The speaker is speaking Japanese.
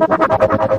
あ